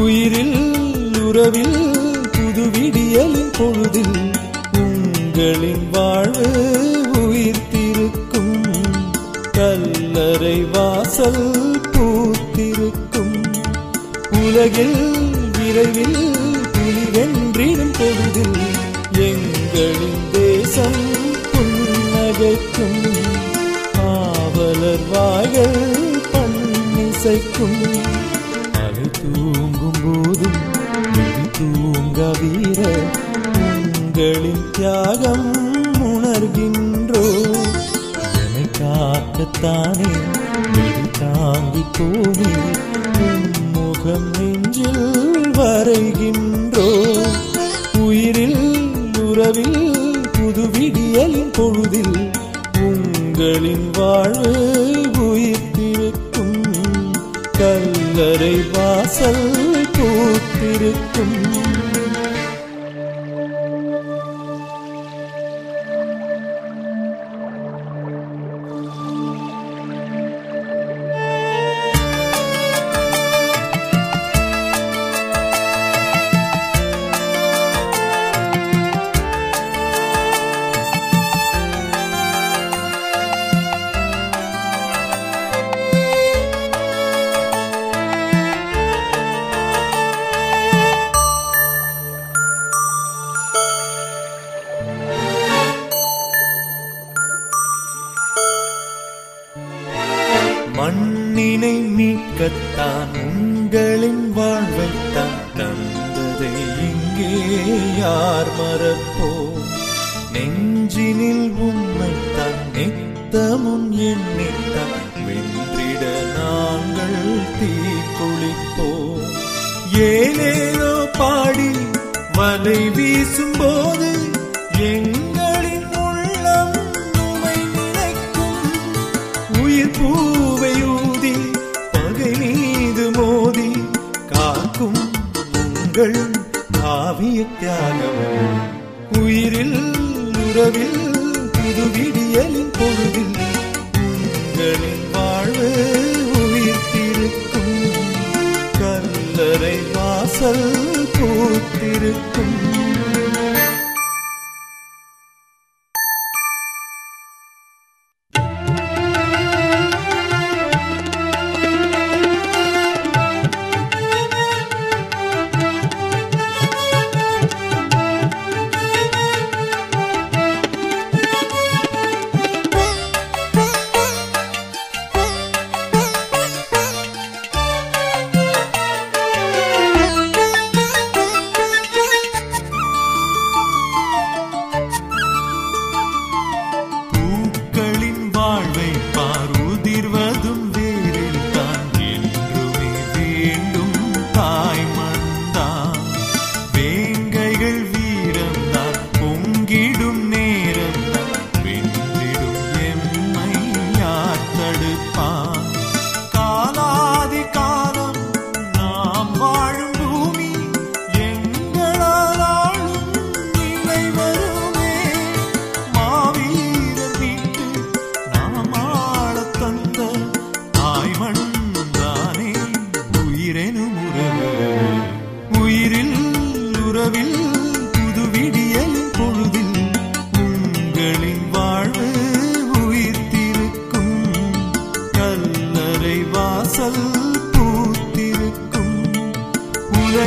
உயிரில் உறவில் புது விடியலின் பொழுதில் உங்களின் வாழ்வு உயிர்த்திருக்கும். கல்லறை வாசல் பூத்திருக்கும். உலகில் விரைவில் புலிவென்றிடும் பொழுதில் எங்களின் தேசம் புன்னகைக்கும். காவலர் வாய்கள் பண்ணிசைக்கும் அலை தூங்கும் போதும் விழி தூங்க வீர உங்களின் தியாகம் உணர்கின்றோ. என்னை காக்கத்தானே விழி தாங்கி போவே முகம் நெஞ்சில் வரைகின்றோ. உயிரில் உறவில் புதுவிடியலின் பொழுதில் உங்களின் வாழ்வு உயிர்த்திருக்கும் கல்லறை வாசல் பூத்திருக்கும். மீட்கத்தான் உங்களின் வாழ்வைத்தான் தந்ததை. இங்கே யார் மறப்போ நெஞ்சினில் உண்மைத்தான் நித்தமும் எண்ணித்தான் வென்றிட நாங்கள் தீக்குளிப்போ ஏனேனோ பாடி வலை வீசும்போ உங்கள் காவிய தியாகம் உயிரில் உறவில் புதுவிடியலின் பொழுதில் உங்களின் வாழ்வு உயிர்த்திருக்கும். கல்லறை வாசல் பூத்திருக்கும்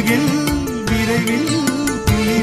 உலகில் விரைவில் புலி